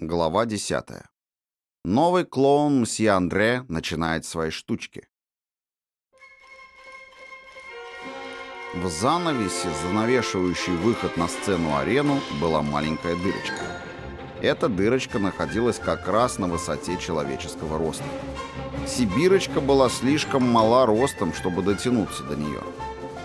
Глава 10. Новый клоун мсье Андре начинает свои штучки. В занавесе, занавешивающей выход на сцену-арену, была маленькая дырочка. Эта дырочка находилась как раз на высоте человеческого роста. Сибирочка была слишком мала ростом, чтобы дотянуться до нее.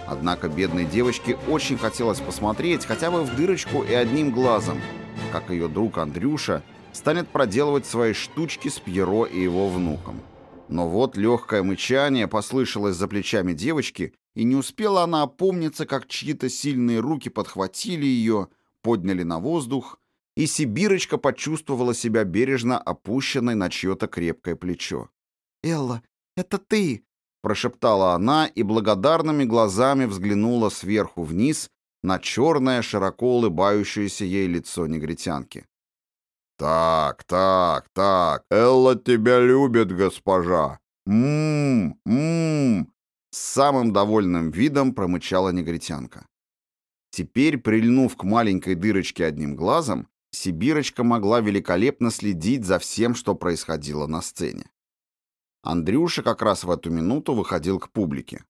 Однако бедной девочке очень хотелось посмотреть хотя бы в дырочку и одним глазом – как ее друг Андрюша, станет проделывать свои штучки с Пьеро и его внуком. Но вот легкое мычание послышалось за плечами девочки, и не успела она опомниться, как чьи-то сильные руки подхватили ее, подняли на воздух, и Сибирочка почувствовала себя бережно опущенной на чье-то крепкое плечо. «Элла, это ты!» — прошептала она и благодарными глазами взглянула сверху вниз на черное, широко улыбающееся ей лицо негритянки. «Так, так, так, Элла тебя любит, госпожа! Ммм, ммм!» С самым довольным видом промычала негритянка. Теперь, прильнув к маленькой дырочке одним глазом, Сибирочка могла великолепно следить за всем, что происходило на сцене. Андрюша как раз в эту минуту выходил к публике.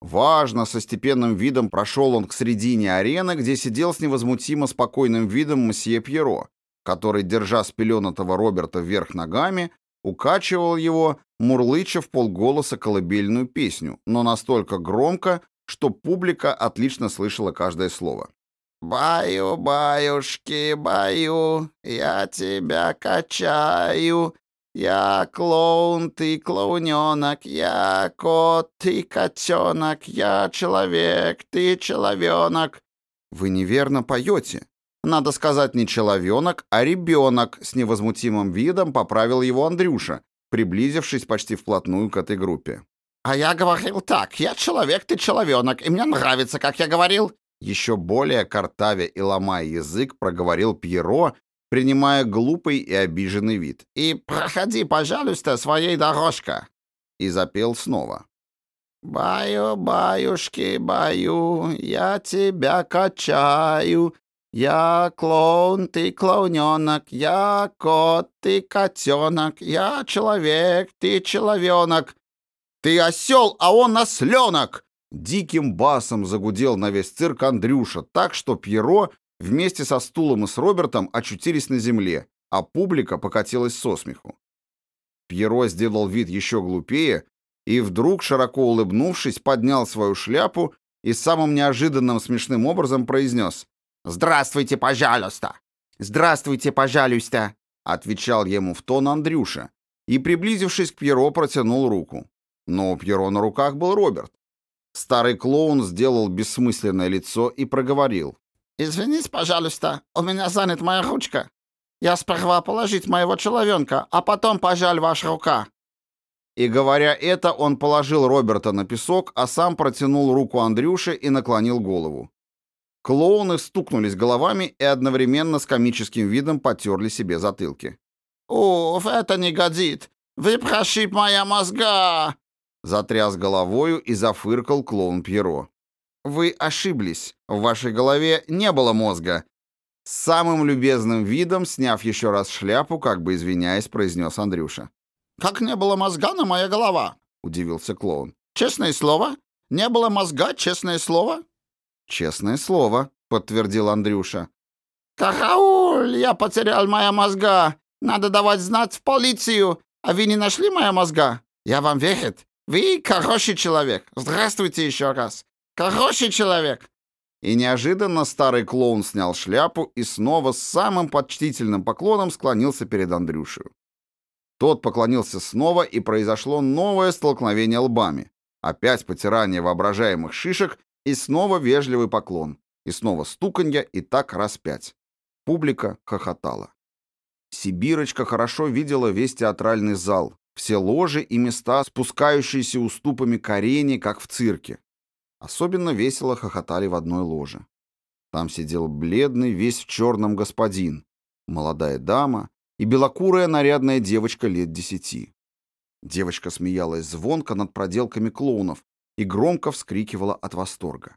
Важно, со степенным видом прошел он к середине арены, где сидел с невозмутимо спокойным видом мсье Пьеро, который, держа спеленатого Роберта вверх ногами, укачивал его, мурлыча в полголоса колыбельную песню, но настолько громко, что публика отлично слышала каждое слово. «Баю, баюшки, баю, я тебя качаю, я клоун, ты клоуненок, я кот, ты котенок, я человек, ты человенок. Вы неверно поете. Надо сказать не человенок, а ребенок, с невозмутимым видом поправил его Андрюша, приблизившись почти вплотную к этой группе. А я говорил так, я человек, ты человенок, и мне нравится, как я говорил. Еще более картавя и ломая язык, проговорил Пьеро, принимая глупый и обиженный вид. «И проходи, пожалуйста, своей дорожкой!» И запел снова. «Баю, баюшки, баю, я тебя качаю, я клоун, ты клоуненок, я кот, ты котенок, я человек, ты человенок». «Ты осел, а он осленок!» Диким басом загудел на весь цирк Андрюша, так что Пьеро вместе со стулом и с Робертом очутились на земле, а публика покатилась со смеху. Пьеро сделал вид еще глупее и вдруг, широко улыбнувшись, поднял свою шляпу и самым неожиданным смешным образом произнес «Здравствуйте, пожалуйста!» «Здравствуйте, пожалуйста!» — отвечал ему в тон Андрюша и, приблизившись к Пьеро, протянул руку. Но у Пьеро на руках был Роберт. Старый клоун сделал бессмысленное лицо и проговорил. «Извините, пожалуйста, у меня занят моя ручка. Я сперва положить моего человенка, а потом, пожаль, ваша рука». И говоря это, он положил Роберта на песок, а сам протянул руку Андрюше и наклонил голову. Клоуны стукнулись головами и одновременно с комическим видом потерли себе затылки. «Уф, это не годит! Вы прошиб моя мозга!» Затряс головою и зафыркал клоун Пьеро. Вы ошиблись. В вашей голове не было мозга. С самым любезным видом, сняв еще раз шляпу, как бы извиняясь, произнес Андрюша. «Как не было мозга на моя голова?» — удивился клоун. «Честное слово? Не было мозга, честное слово?» «Честное слово», — подтвердил Андрюша. «Карауль! Я потерял моя мозга! Надо давать знать в полицию! А вы не нашли моя мозга? Я вам верю. Вы хороший человек. Здравствуйте еще раз. Хороший человек!» И неожиданно старый клоун снял шляпу и снова с самым почтительным поклоном склонился перед Андрюшей. Тот поклонился снова, и произошло новое столкновение лбами. Опять потирание воображаемых шишек и снова вежливый поклон. И снова стуканье, и так раз пять. Публика хохотала. Сибирочка хорошо видела весь театральный зал, все ложи и места, спускающиеся уступами к арене, как в цирке. Особенно весело хохотали в одной ложе. Там сидел бледный, весь в черном господин, молодая дама и белокурая нарядная девочка лет десяти. Девочка смеялась звонко над проделками клоунов и громко вскрикивала от восторга.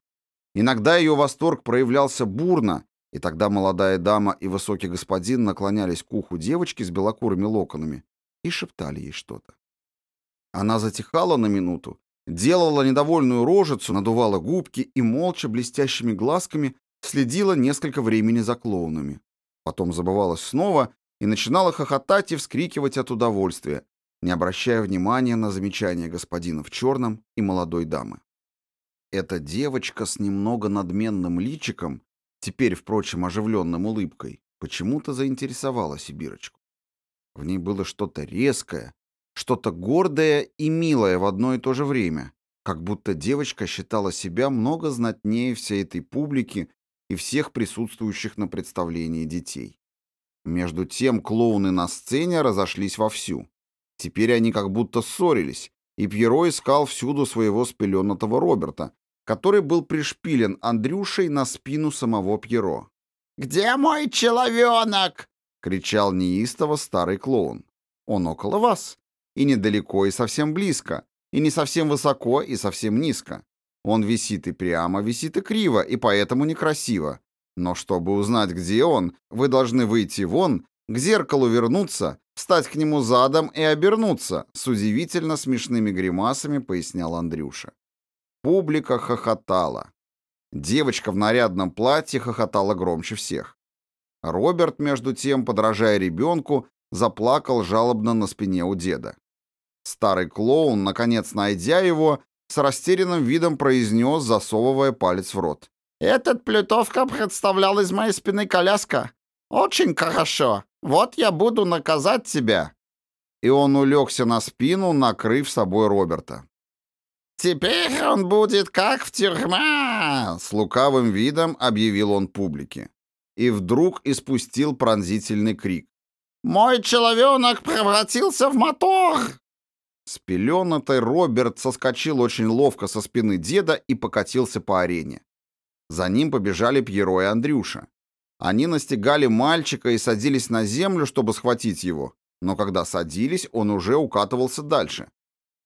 Иногда ее восторг проявлялся бурно, И тогда молодая дама и высокий господин наклонялись к уху девочки с белокурыми локонами и шептали ей что-то. Она затихала на минуту, делала недовольную рожицу, надувала губки и молча блестящими глазками следила несколько времени за клоунами. Потом забывалась снова и начинала хохотать и вскрикивать от удовольствия, не обращая внимания на замечания господина в черном и молодой дамы. Эта девочка с немного надменным личиком, теперь, впрочем, оживленным улыбкой, почему-то заинтересовала Сибирочку. В ней было что-то резкое, что-то гордое и милое в одно и то же время, как будто девочка считала себя много знатнее всей этой публики и всех присутствующих на представлении детей. Между тем клоуны на сцене разошлись вовсю. Теперь они как будто ссорились, и Пьеро искал всюду своего спеленатого Роберта, который был пришпилен Андрюшей на спину самого Пьеро. «Где мой человенок?» — кричал неистово старый клоун. «Он около вас. И недалеко, и совсем близко. И не совсем высоко, и совсем низко. Он висит и прямо, висит и криво, и поэтому некрасиво. Но чтобы узнать, где он, вы должны выйти вон, к зеркалу вернуться, встать к нему задом и обернуться, с удивительно смешными гримасами пояснял Андрюша. Публика хохотала. Девочка в нарядном платье хохотала громче всех. Роберт, между тем, подражая ребенку, заплакал жалобно на спине у деда. Старый клоун, наконец найдя его, с растерянным видом произнес, засовывая палец в рот. «Этот плютовка представлял из моей спины коляска. Очень хорошо. Вот я буду наказать тебя». И он улегся на спину, накрыв собой Роберта. «Теперь он будет как в тюрьма!» С лукавым видом объявил он публике. И вдруг испустил пронзительный крик. «Мой человенок превратился в мотор!» Спеленатый Роберт соскочил очень ловко со спины деда и покатился по арене. За ним побежали Пьеро и Андрюша. Они настигали мальчика и садились на землю, чтобы схватить его, но когда садились, он уже укатывался дальше.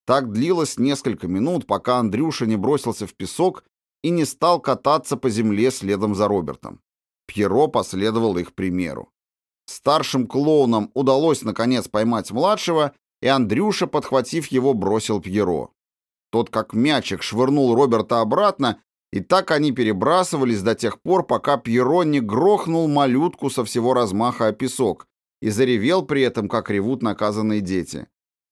Так длилось несколько минут, пока Андрюша не бросился в песок и не стал кататься по земле следом за Робертом. Пьеро последовал их примеру. Старшим клоунам удалось наконец поймать младшего, и Андрюша, подхватив его, бросил Пьеро. Тот, как мячик, швырнул Роберта обратно, и так они перебрасывались до тех пор, пока Пьеро не грохнул малютку со всего размаха о песок и заревел при этом, как ревут наказанные дети.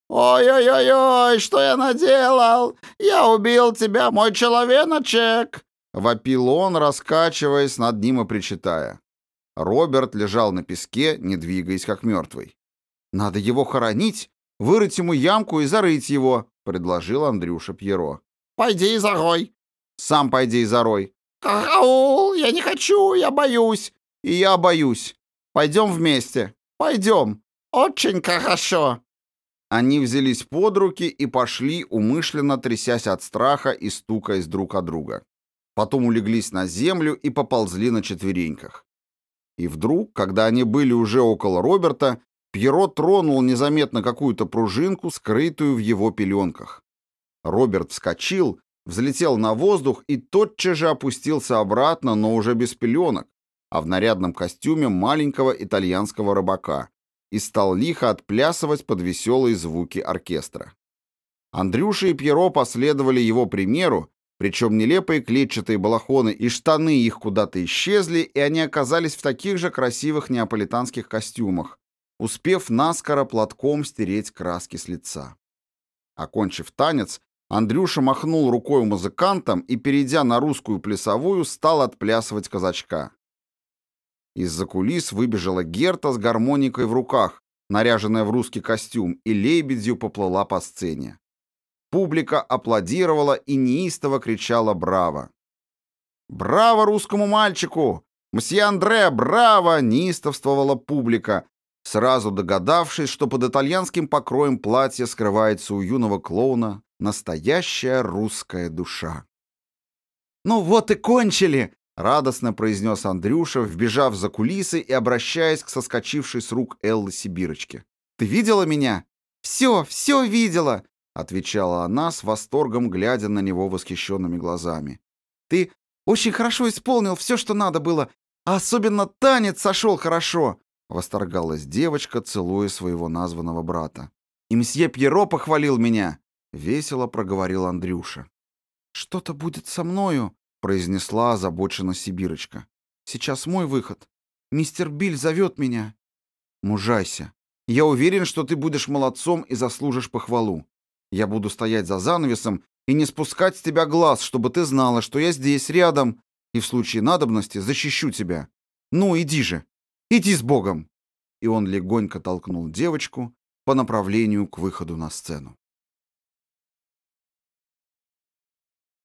«Ой-ой-ой, что я наделал? Я убил тебя, мой человеночек!» Вопил он, раскачиваясь над ним и причитая. Роберт лежал на песке, не двигаясь, как мертвый. «Надо его хоронить, вырыть ему ямку и зарыть его», — предложил Андрюша Пьеро. «Пойди и зарой». «Сам пойди и зарой». «Караул! Я не хочу, я боюсь». «И я боюсь. Пойдем вместе. Пойдем». «Очень хорошо». Они взялись под руки и пошли, умышленно трясясь от страха и стукаясь друг от друга. Потом улеглись на землю и поползли на четвереньках. И вдруг, когда они были уже около Роберта, Пьеро тронул незаметно какую-то пружинку, скрытую в его пеленках. Роберт вскочил, взлетел на воздух и тотчас же опустился обратно, но уже без пеленок, а в нарядном костюме маленького итальянского рыбака, и стал лихо отплясывать под веселые звуки оркестра. Андрюша и Пьеро последовали его примеру, причем нелепые клетчатые балахоны и штаны их куда-то исчезли, и они оказались в таких же красивых неаполитанских костюмах, успев наскоро платком стереть краски с лица. Окончив танец, Андрюша махнул рукой музыкантам и, перейдя на русскую плясовую, стал отплясывать казачка. Из-за кулис выбежала Герта с гармоникой в руках, наряженная в русский костюм, и лебедью поплыла по сцене. Публика аплодировала и неистово кричала «Браво!». «Браво русскому мальчику! Мсье Андре, браво!» — неистовствовала публика, сразу догадавшись, что под итальянским покроем платья скрывается у юного клоуна настоящая русская душа. «Ну вот и кончили!» — радостно произнес Андрюша, вбежав за кулисы и обращаясь к соскочившей с рук Эллы Сибирочке. «Ты видела меня?» «Все, все видела!» — отвечала она с восторгом, глядя на него восхищенными глазами. «Ты очень хорошо исполнил все, что надо было. А особенно танец сошел хорошо!» — восторгалась девочка, целуя своего названного брата. «И мсье Пьеро похвалил меня!» — весело проговорил Андрюша. «Что-то будет со мною», — произнесла озабоченно Сибирочка. «Сейчас мой выход. Мистер Биль зовет меня». «Мужайся. Я уверен, что ты будешь молодцом и заслужишь похвалу. Я буду стоять за занавесом и не спускать с тебя глаз, чтобы ты знала, что я здесь, рядом, и в случае надобности защищу тебя. Ну, иди же. Иди с Богом!» И он легонько толкнул девочку по направлению к выходу на сцену.